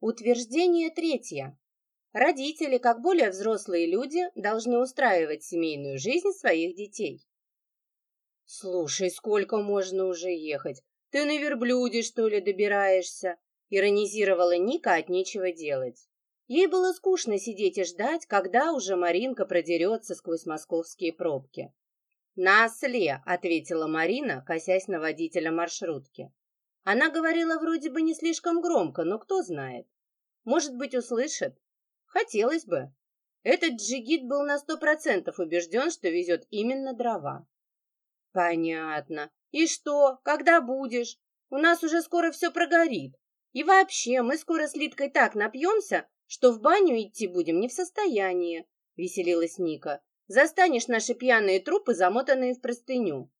Утверждение третье. Родители, как более взрослые люди, должны устраивать семейную жизнь своих детей. «Слушай, сколько можно уже ехать? Ты на верблюде, что ли, добираешься?» Иронизировала Ника от нечего делать. Ей было скучно сидеть и ждать, когда уже Маринка продерется сквозь московские пробки. «На осле», — ответила Марина, косясь на водителя маршрутки. Она говорила вроде бы не слишком громко, но кто знает. Может быть, услышит. Хотелось бы. Этот джигит был на сто процентов убежден, что везет именно дрова. Понятно. И что? Когда будешь? У нас уже скоро все прогорит. И вообще, мы скоро с Литкой так напьемся, что в баню идти будем не в состоянии, веселилась Ника. Застанешь наши пьяные трупы, замотанные в простыню.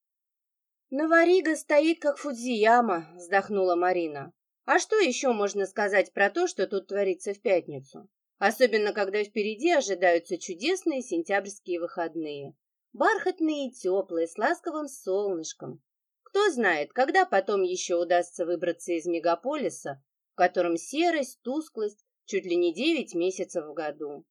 Наварига стоит, как Фудзияма, вздохнула Марина. А что еще можно сказать про то, что тут творится в пятницу? Особенно, когда впереди ожидаются чудесные сентябрьские выходные. Бархатные и теплые, с ласковым солнышком. Кто знает, когда потом еще удастся выбраться из мегаполиса, в котором серость, тусклость чуть ли не девять месяцев в году.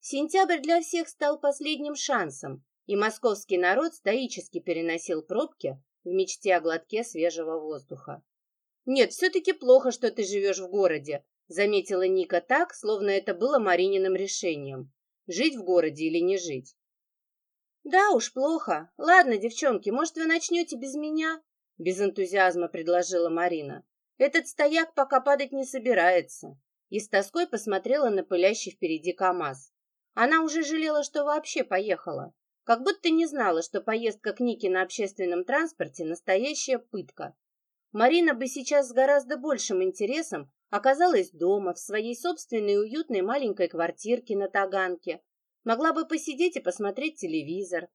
Сентябрь для всех стал последним шансом, и московский народ стоически переносил пробки в мечте о глотке свежего воздуха. «Нет, все-таки плохо, что ты живешь в городе», заметила Ника так, словно это было Марининым решением. Жить в городе или не жить. «Да уж, плохо. Ладно, девчонки, может, вы начнете без меня?» Без энтузиазма предложила Марина. «Этот стояк пока падать не собирается». И с тоской посмотрела на пылящий впереди КамАЗ. Она уже жалела, что вообще поехала. Как будто не знала, что поездка к Нике на общественном транспорте – настоящая пытка. Марина бы сейчас с гораздо большим интересом оказалась дома, в своей собственной уютной маленькой квартирке на Таганке, Могла бы посидеть и посмотреть телевизор.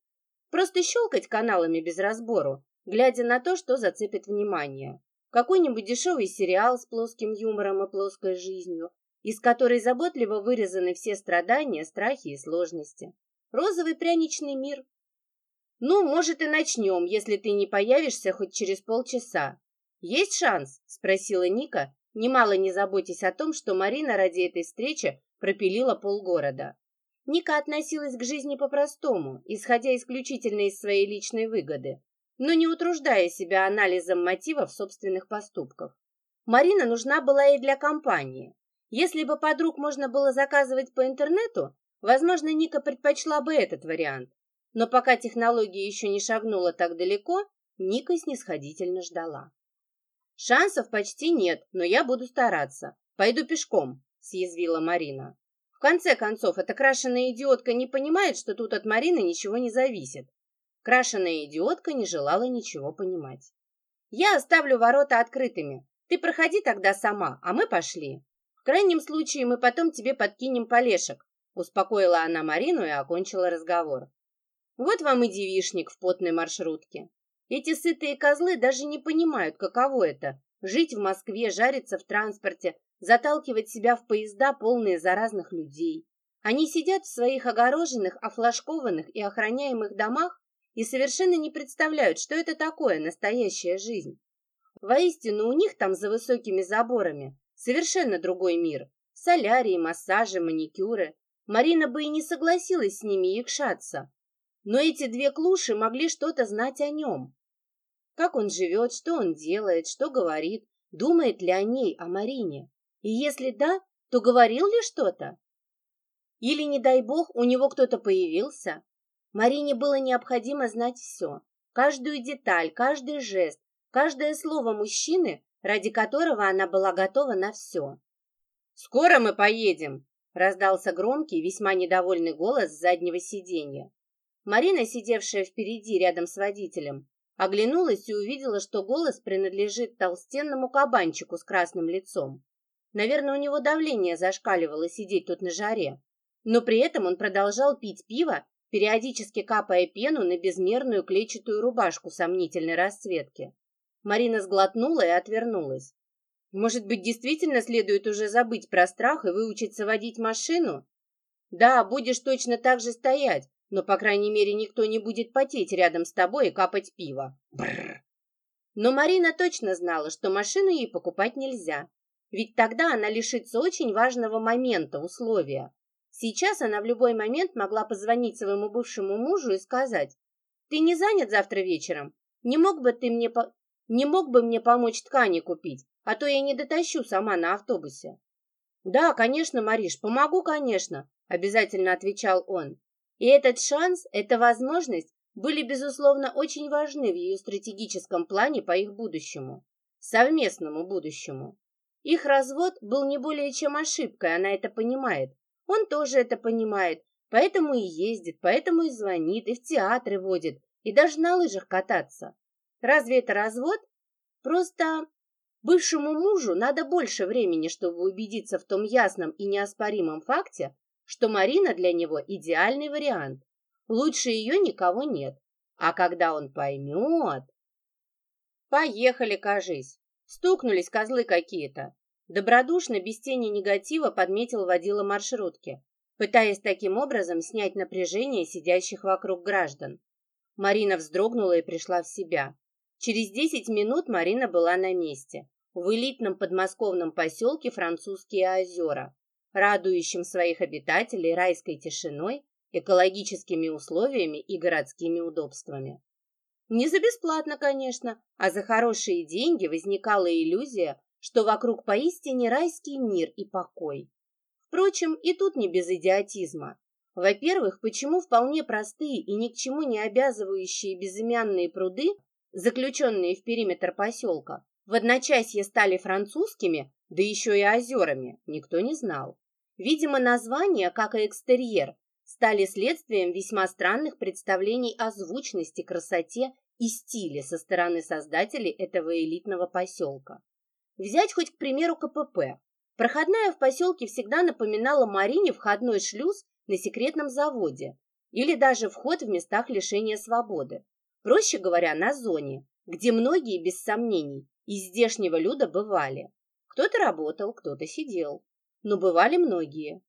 Просто щелкать каналами без разбору, глядя на то, что зацепит внимание. Какой-нибудь дешевый сериал с плоским юмором и плоской жизнью, из которой заботливо вырезаны все страдания, страхи и сложности. Розовый пряничный мир. Ну, может, и начнем, если ты не появишься хоть через полчаса. Есть шанс? Спросила Ника, немало не заботясь о том, что Марина ради этой встречи пропилила полгорода. Ника относилась к жизни по-простому, исходя исключительно из своей личной выгоды, но не утруждая себя анализом мотивов собственных поступков. Марина нужна была и для компании. Если бы подруг можно было заказывать по интернету, возможно, Ника предпочла бы этот вариант. Но пока технология еще не шагнула так далеко, Ника снисходительно ждала. «Шансов почти нет, но я буду стараться. Пойду пешком», — съязвила Марина. В конце концов, эта крашеная идиотка не понимает, что тут от Марины ничего не зависит. Крашеная идиотка не желала ничего понимать. Я оставлю ворота открытыми. Ты проходи тогда сама, а мы пошли. В крайнем случае мы потом тебе подкинем полешек. Успокоила она Марину и окончила разговор. Вот вам и девишник в потной маршрутке. Эти сытые козлы даже не понимают, каково это – жить в Москве, жариться в транспорте, заталкивать себя в поезда, полные заразных людей. Они сидят в своих огороженных, офлажкованных и охраняемых домах и совершенно не представляют, что это такое настоящая жизнь. Воистину, у них там за высокими заборами совершенно другой мир. Солярии, массажи, маникюры. Марина бы и не согласилась с ними якшаться. Но эти две клуши могли что-то знать о нем. Как он живет, что он делает, что говорит, думает ли о ней, о Марине. И если да, то говорил ли что-то? Или, не дай бог, у него кто-то появился? Марине было необходимо знать все. Каждую деталь, каждый жест, каждое слово мужчины, ради которого она была готова на все. «Скоро мы поедем!» — раздался громкий, весьма недовольный голос с заднего сиденья. Марина, сидевшая впереди рядом с водителем, оглянулась и увидела, что голос принадлежит толстенному кабанчику с красным лицом. Наверное, у него давление зашкаливало сидеть тут на жаре. Но при этом он продолжал пить пиво, периодически капая пену на безмерную клетчатую рубашку сомнительной расцветки. Марина сглотнула и отвернулась. Может быть, действительно следует уже забыть про страх и выучиться водить машину? Да, будешь точно так же стоять, но, по крайней мере, никто не будет потеть рядом с тобой и капать пиво. Бррр. Но Марина точно знала, что машину ей покупать нельзя. Ведь тогда она лишится очень важного момента, условия. Сейчас она в любой момент могла позвонить своему бывшему мужу и сказать, «Ты не занят завтра вечером? Не мог бы ты мне, по... не мог бы мне помочь ткани купить, а то я не дотащу сама на автобусе». «Да, конечно, Мариш, помогу, конечно», — обязательно отвечал он. И этот шанс, эта возможность были, безусловно, очень важны в ее стратегическом плане по их будущему, совместному будущему. Их развод был не более чем ошибкой, она это понимает, он тоже это понимает, поэтому и ездит, поэтому и звонит, и в театры водит, и даже на лыжах кататься. Разве это развод? Просто бывшему мужу надо больше времени, чтобы убедиться в том ясном и неоспоримом факте, что Марина для него идеальный вариант. Лучше ее никого нет. А когда он поймет... Поехали, кажись. Стукнулись козлы какие-то. Добродушно, без тени негатива, подметил водила маршрутки, пытаясь таким образом снять напряжение сидящих вокруг граждан. Марина вздрогнула и пришла в себя. Через десять минут Марина была на месте, в элитном подмосковном поселке Французские озера, радующем своих обитателей райской тишиной, экологическими условиями и городскими удобствами. Не за бесплатно, конечно, а за хорошие деньги возникала иллюзия, что вокруг поистине райский мир и покой. Впрочем, и тут не без идиотизма. Во-первых, почему вполне простые и ни к чему не обязывающие безымянные пруды, заключенные в периметр поселка, в одночасье стали французскими, да еще и озерами, никто не знал. Видимо, название, как и экстерьер, стали следствием весьма странных представлений о звучности, красоте и стиле со стороны создателей этого элитного поселка. Взять хоть, к примеру, КПП. Проходная в поселке всегда напоминала Марине входной шлюз на секретном заводе или даже вход в местах лишения свободы. Проще говоря, на зоне, где многие, без сомнений, из здешнего люда бывали. Кто-то работал, кто-то сидел, но бывали многие.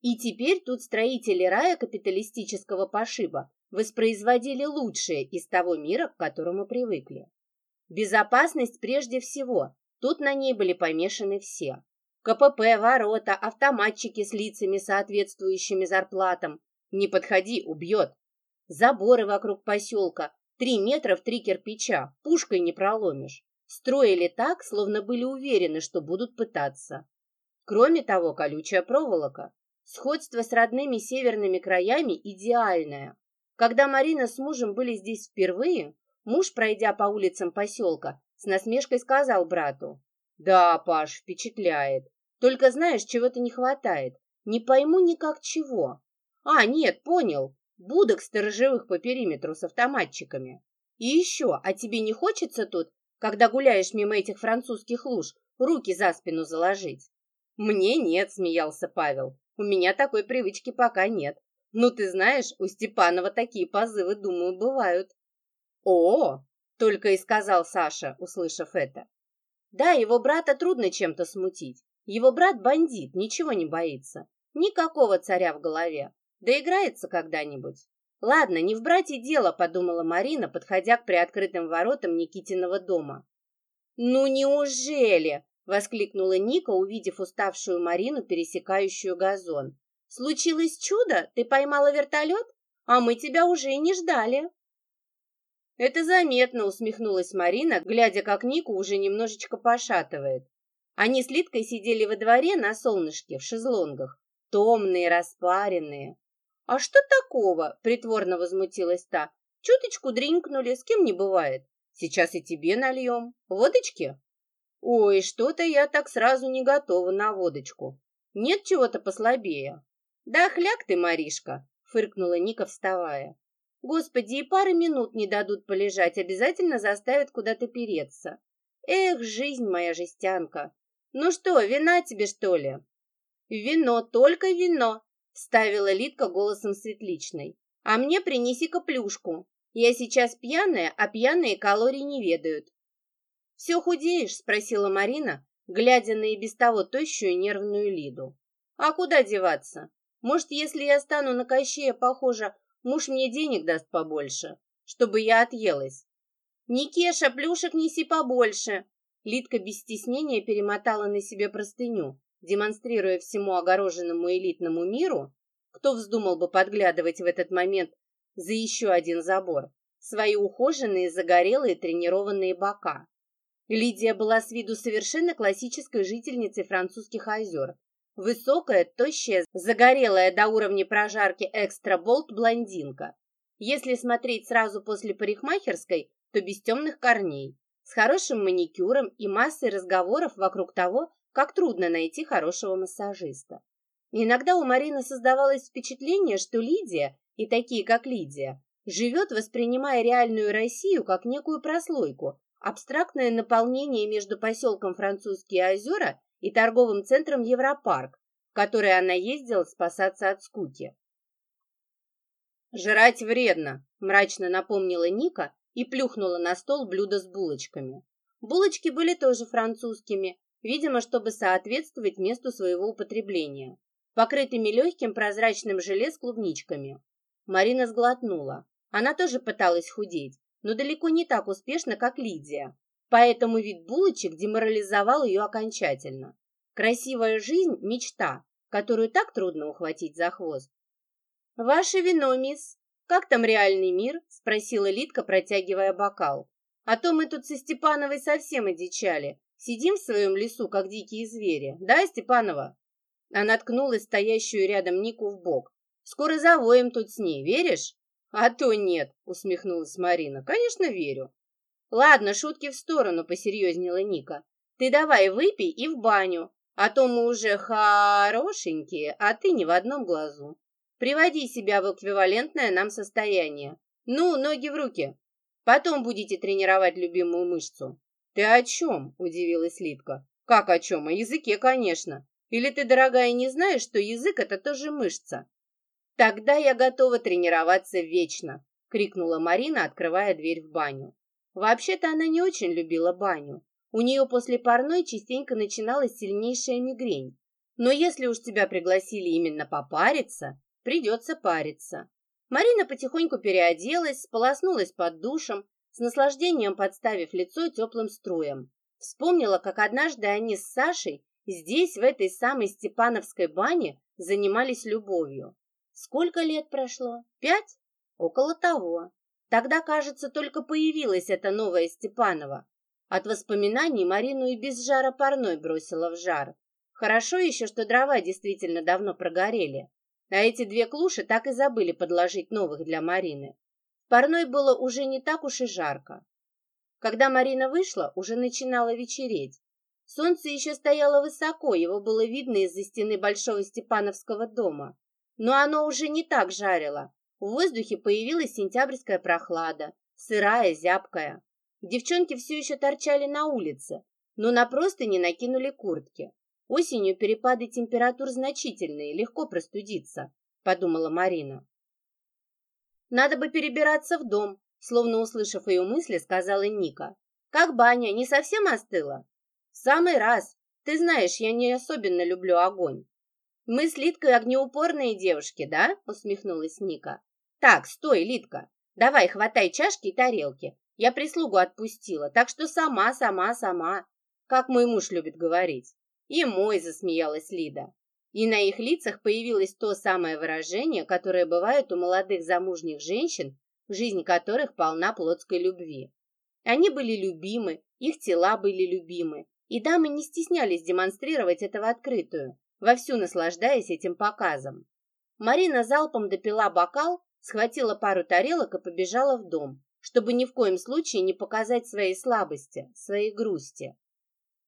И теперь тут строители рая капиталистического пошиба воспроизводили лучшее из того мира, к которому привыкли. Безопасность прежде всего, Тут на ней были помешаны все. КПП, ворота, автоматчики с лицами, соответствующими зарплатам. Не подходи, убьет. Заборы вокруг поселка. Три метра в три кирпича. Пушкой не проломишь. Строили так, словно были уверены, что будут пытаться. Кроме того, колючая проволока. Сходство с родными северными краями идеальное. Когда Марина с мужем были здесь впервые, муж, пройдя по улицам поселка, с насмешкой сказал брату. «Да, Паш, впечатляет. Только знаешь, чего-то не хватает. Не пойму никак чего. А, нет, понял. Будок сторожевых по периметру с автоматчиками. И еще, а тебе не хочется тут, когда гуляешь мимо этих французских луж, руки за спину заложить?» «Мне нет», — смеялся Павел. «У меня такой привычки пока нет. Ну, ты знаешь, у Степанова такие позывы, думаю, бывают». «О, только и сказал Саша, услышав это. Да, его брата трудно чем-то смутить. Его брат бандит, ничего не боится. Никакого царя в голове. Да играется когда-нибудь. Ладно, не в брате дело, подумала Марина, подходя к приоткрытым воротам Никитиного дома. Ну неужели? воскликнула Ника, увидев уставшую Марину, пересекающую газон. Случилось чудо? Ты поймала вертолет? А мы тебя уже и не ждали. «Это заметно», — усмехнулась Марина, глядя, как Нику уже немножечко пошатывает. Они с Литкой сидели во дворе на солнышке в шезлонгах, томные, распаренные. «А что такого?» — притворно возмутилась та. «Чуточку дринкнули, с кем не бывает. Сейчас и тебе нальем. Водочки?» «Ой, что-то я так сразу не готова на водочку. Нет чего-то послабее». «Да хляк ты, Маришка!» — фыркнула Ника, вставая. Господи, и пары минут не дадут полежать, обязательно заставят куда-то переться. Эх, жизнь моя жестянка. Ну что, вина тебе, что ли? Вино, только вино, вставила Литка голосом светличной. А мне принеси-ка плюшку. Я сейчас пьяная, а пьяные калорий не ведают. «Все худеешь?» — спросила Марина, глядя на и без того тощую нервную Лиду. «А куда деваться? Может, если я стану на Кощея похожа, Муж мне денег даст побольше, чтобы я отъелась. Никеша, плюшек неси побольше. Лидка без стеснения перемотала на себе простыню, демонстрируя всему огороженному элитному миру, кто вздумал бы подглядывать в этот момент за еще один забор, свои ухоженные, загорелые, тренированные бока. Лидия была с виду совершенно классической жительницей французских озер. Высокая, тощая, загорелая до уровня прожарки экстра-болт блондинка. Если смотреть сразу после парикмахерской, то без темных корней, с хорошим маникюром и массой разговоров вокруг того, как трудно найти хорошего массажиста. Иногда у Марины создавалось впечатление, что Лидия, и такие как Лидия, живет, воспринимая реальную Россию как некую прослойку, абстрактное наполнение между поселком Французские озера и торговым центром Европарк, в который она ездила спасаться от скуки. «Жрать вредно», — мрачно напомнила Ника и плюхнула на стол блюдо с булочками. Булочки были тоже французскими, видимо, чтобы соответствовать месту своего употребления, покрытыми легким прозрачным желе с клубничками. Марина сглотнула. Она тоже пыталась худеть, но далеко не так успешно, как Лидия, поэтому вид булочек деморализовал ее окончательно. Красивая жизнь – мечта, которую так трудно ухватить за хвост. «Ваше вино, мисс. Как там реальный мир?» – спросила Лидка, протягивая бокал. «А то мы тут со Степановой совсем одичали. Сидим в своем лесу, как дикие звери. Да, Степанова?» Она ткнула стоящую рядом Нику в бок. «Скоро завоем тут с ней, веришь?» «А то нет», — усмехнулась Марина. «Конечно, верю». «Ладно, шутки в сторону», — посерьезнела Ника. «Ты давай выпей и в баню, а то мы уже хорошенькие, а ты не в одном глазу». Приводи себя в эквивалентное нам состояние. Ну, ноги в руки. Потом будете тренировать любимую мышцу. Ты о чем? Удивилась Литка. Как о чем? О языке, конечно. Или ты, дорогая, не знаешь, что язык это тоже мышца? Тогда я готова тренироваться вечно, крикнула Марина, открывая дверь в баню. Вообще-то она не очень любила баню. У нее после парной частенько начиналась сильнейшая мигрень. Но если уж тебя пригласили именно попариться, Придется париться. Марина потихоньку переоделась, сполоснулась под душем, с наслаждением подставив лицо теплым струям. Вспомнила, как однажды они с Сашей здесь, в этой самой Степановской бане, занимались любовью. Сколько лет прошло? Пять? Около того. Тогда, кажется, только появилась эта новая Степанова. От воспоминаний Марину и без жара парной бросила в жар. Хорошо еще, что дрова действительно давно прогорели. А эти две клуши так и забыли подложить новых для Марины. Парной было уже не так уж и жарко. Когда Марина вышла, уже начинало вечереть. Солнце еще стояло высоко, его было видно из-за стены Большого Степановского дома. Но оно уже не так жарило. В воздухе появилась сентябрьская прохлада, сырая, зябкая. Девчонки все еще торчали на улице, но на простыни накинули куртки. Осенью перепады температур значительные, легко простудиться, подумала Марина. Надо бы перебираться в дом, словно услышав ее мысли, сказала Ника. Как баня, не совсем остыла? В самый раз. Ты знаешь, я не особенно люблю огонь. Мы с Литкой огнеупорные девушки, да? Усмехнулась Ника. Так, стой, Литка. Давай, хватай чашки и тарелки. Я прислугу отпустила, так что сама, сама, сама. Как мой муж любит говорить. «И мой!» – засмеялась Лида. И на их лицах появилось то самое выражение, которое бывает у молодых замужних женщин, жизнь которых полна плотской любви. Они были любимы, их тела были любимы, и дамы не стеснялись демонстрировать это в открытую, вовсю наслаждаясь этим показом. Марина залпом допила бокал, схватила пару тарелок и побежала в дом, чтобы ни в коем случае не показать своей слабости, своей грусти.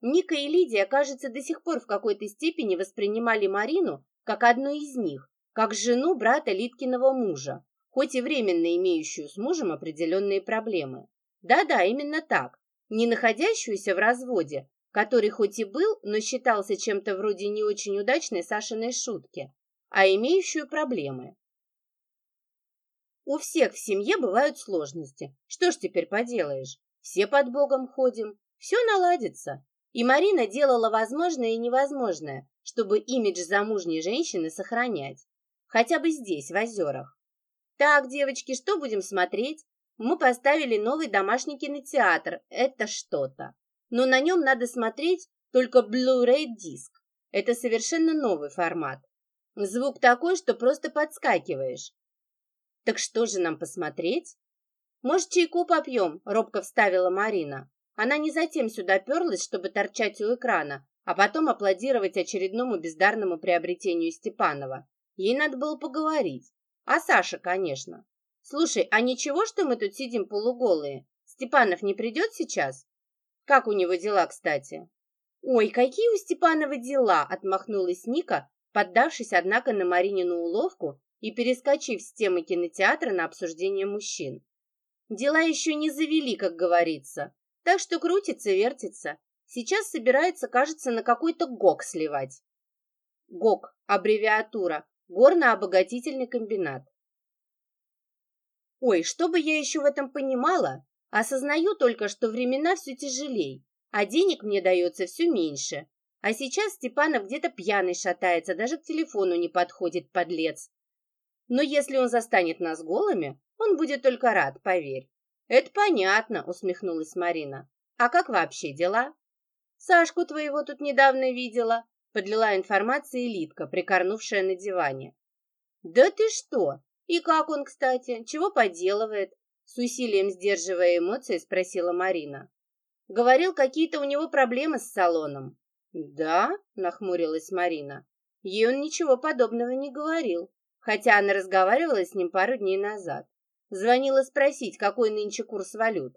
Ника и Лидия, кажется, до сих пор в какой-то степени воспринимали Марину как одну из них, как жену брата Литкиного мужа, хоть и временно имеющую с мужем определенные проблемы. Да-да, именно так. Не находящуюся в разводе, который хоть и был, но считался чем-то вроде не очень удачной Сашиной шутки, а имеющую проблемы. У всех в семье бывают сложности. Что ж теперь поделаешь? Все под Богом ходим. Все наладится. И Марина делала возможное и невозможное, чтобы имидж замужней женщины сохранять. Хотя бы здесь, в озерах. Так, девочки, что будем смотреть? Мы поставили новый домашний кинотеатр. Это что-то. но на нем надо смотреть только Blu-ray диск. Это совершенно новый формат. Звук такой, что просто подскакиваешь. Так что же нам посмотреть? Может, чайку попьем? Робко вставила Марина. Она не затем сюда перлась, чтобы торчать у экрана, а потом аплодировать очередному бездарному приобретению Степанова. Ей надо было поговорить. А Саша, конечно. Слушай, а ничего, что мы тут сидим полуголые? Степанов не придет сейчас? Как у него дела, кстати? Ой, какие у Степанова дела, отмахнулась Ника, поддавшись, однако, на Маринину уловку и перескочив с темы кинотеатра на обсуждение мужчин. Дела еще не завели, как говорится, так что крутится, вертится. Сейчас собирается, кажется, на какой-то ГОК сливать. ГОК – аббревиатура, горно-обогатительный комбинат. Ой, что бы я еще в этом понимала? Осознаю только, что времена все тяжелей, а денег мне дается все меньше. А сейчас Степанов где-то пьяный шатается, даже к телефону не подходит, подлец. Но если он застанет нас голыми, он будет только рад, поверь. Это понятно, усмехнулась Марина. А как вообще дела? Сашку твоего тут недавно видела, подлила информация Литка, прикорнувшая на диване. Да ты что? И как он, кстати? Чего поделывает? С усилием сдерживая эмоции, спросила Марина. Говорил, какие-то у него проблемы с салоном. Да? Нахмурилась Марина. Ей он ничего подобного не говорил, хотя она разговаривала с ним пару дней назад. Звонила спросить, какой нынче курс валют.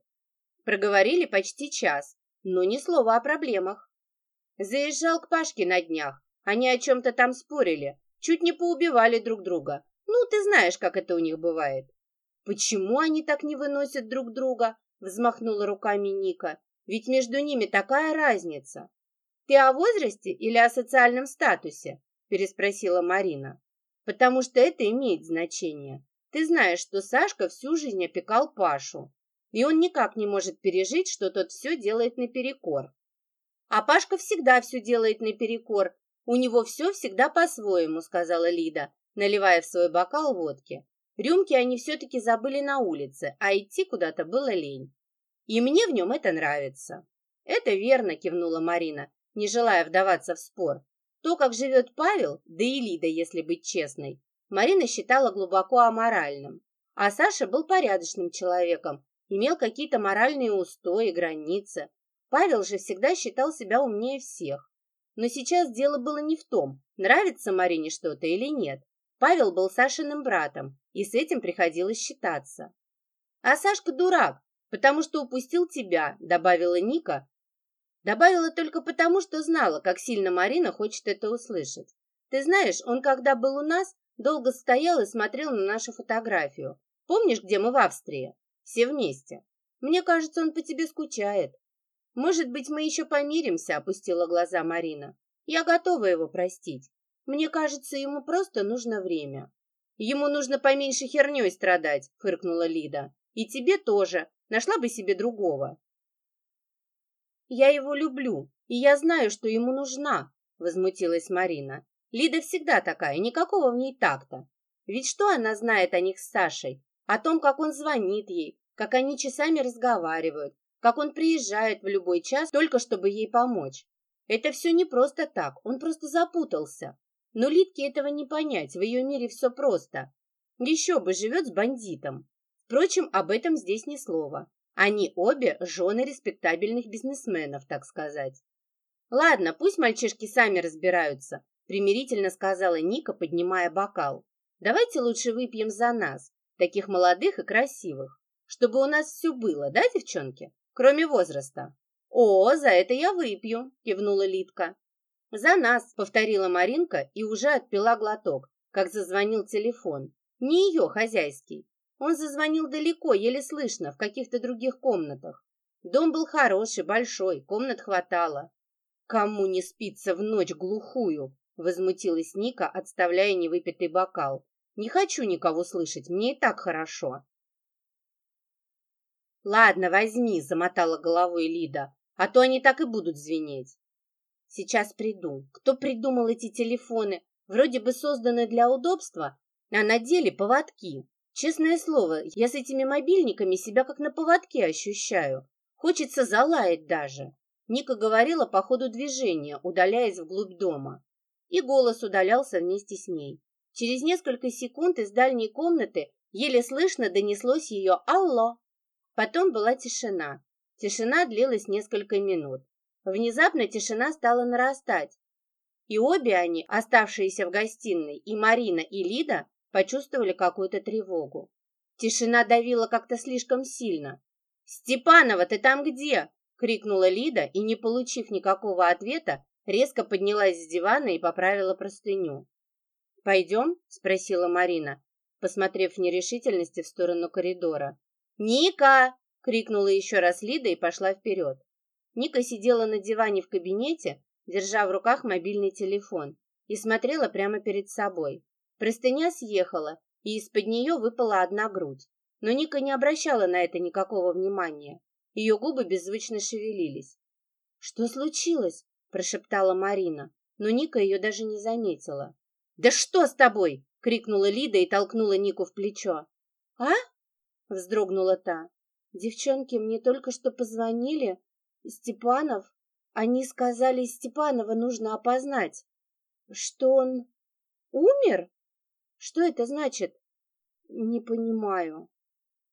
Проговорили почти час, но ни слова о проблемах. Заезжал к Пашке на днях. Они о чем-то там спорили, чуть не поубивали друг друга. Ну, ты знаешь, как это у них бывает. Почему они так не выносят друг друга? Взмахнула руками Ника. Ведь между ними такая разница. Ты о возрасте или о социальном статусе? Переспросила Марина. Потому что это имеет значение. Ты знаешь, что Сашка всю жизнь опекал Пашу. И он никак не может пережить, что тот все делает наперекор. А Пашка всегда все делает наперекор. У него все всегда по-своему, сказала Лида, наливая в свой бокал водки. Рюмки они все-таки забыли на улице, а идти куда-то было лень. И мне в нем это нравится. Это верно, кивнула Марина, не желая вдаваться в спор. То, как живет Павел, да и Лида, если быть честной, Марина считала глубоко аморальным. А Саша был порядочным человеком, имел какие-то моральные устои, границы. Павел же всегда считал себя умнее всех. Но сейчас дело было не в том, нравится Марине что-то или нет. Павел был Сашиным братом, и с этим приходилось считаться. «А Сашка дурак, потому что упустил тебя», — добавила Ника. Добавила только потому, что знала, как сильно Марина хочет это услышать. «Ты знаешь, он, когда был у нас, долго стоял и смотрел на нашу фотографию. Помнишь, где мы в Австрии? Все вместе. Мне кажется, он по тебе скучает. Может быть, мы еще помиримся», — опустила глаза Марина. «Я готова его простить. Мне кажется, ему просто нужно время. Ему нужно поменьше херней страдать, фыркнула Лида. И тебе тоже. Нашла бы себе другого. Я его люблю, и я знаю, что ему нужна, возмутилась Марина. Лида всегда такая, никакого в ней такта. Ведь что она знает о них с Сашей? О том, как он звонит ей, как они часами разговаривают, как он приезжает в любой час только чтобы ей помочь. Это все не просто так, он просто запутался. Но Литке этого не понять, в ее мире все просто. Еще бы живет с бандитом. Впрочем, об этом здесь ни слова. Они обе жены респектабельных бизнесменов, так сказать. Ладно, пусть мальчишки сами разбираются, примирительно сказала Ника, поднимая бокал. Давайте лучше выпьем за нас, таких молодых и красивых, чтобы у нас все было, да, девчонки? Кроме возраста. О, за это я выпью, кивнула Литка. «За нас!» — повторила Маринка и уже отпила глоток, как зазвонил телефон. Не ее хозяйский. Он зазвонил далеко, еле слышно, в каких-то других комнатах. Дом был хороший, большой, комнат хватало. «Кому не спится в ночь глухую?» — возмутилась Ника, отставляя невыпитый бокал. «Не хочу никого слышать, мне и так хорошо». «Ладно, возьми», — замотала головой Лида, «а то они так и будут звенеть». Сейчас приду. Кто придумал эти телефоны? Вроде бы созданы для удобства, а на деле поводки. Честное слово, я с этими мобильниками себя как на поводке ощущаю. Хочется залаять даже. Ника говорила по ходу движения, удаляясь вглубь дома. И голос удалялся вместе с ней. Через несколько секунд из дальней комнаты еле слышно донеслось ее «Алло!». Потом была тишина. Тишина длилась несколько минут. Внезапно тишина стала нарастать. И обе они, оставшиеся в гостиной, и Марина, и Лида, почувствовали какую-то тревогу. Тишина давила как-то слишком сильно. «Степанова, ты там где?» — крикнула Лида и, не получив никакого ответа, резко поднялась с дивана и поправила простыню. «Пойдем?» — спросила Марина, посмотрев в нерешительности в сторону коридора. «Ника!» — крикнула еще раз Лида и пошла вперед. Ника сидела на диване в кабинете, держа в руках мобильный телефон, и смотрела прямо перед собой. Простыня съехала, и из-под нее выпала одна грудь. Но Ника не обращала на это никакого внимания. Ее губы беззвучно шевелились. «Что случилось?» – прошептала Марина, но Ника ее даже не заметила. «Да что с тобой?» — крикнула Лида и толкнула Нику в плечо. «А?» — вздрогнула та. «Девчонки, мне только что позвонили. Степанов. Они сказали, Степанова нужно опознать. Что он умер? Что это значит?» «Не понимаю».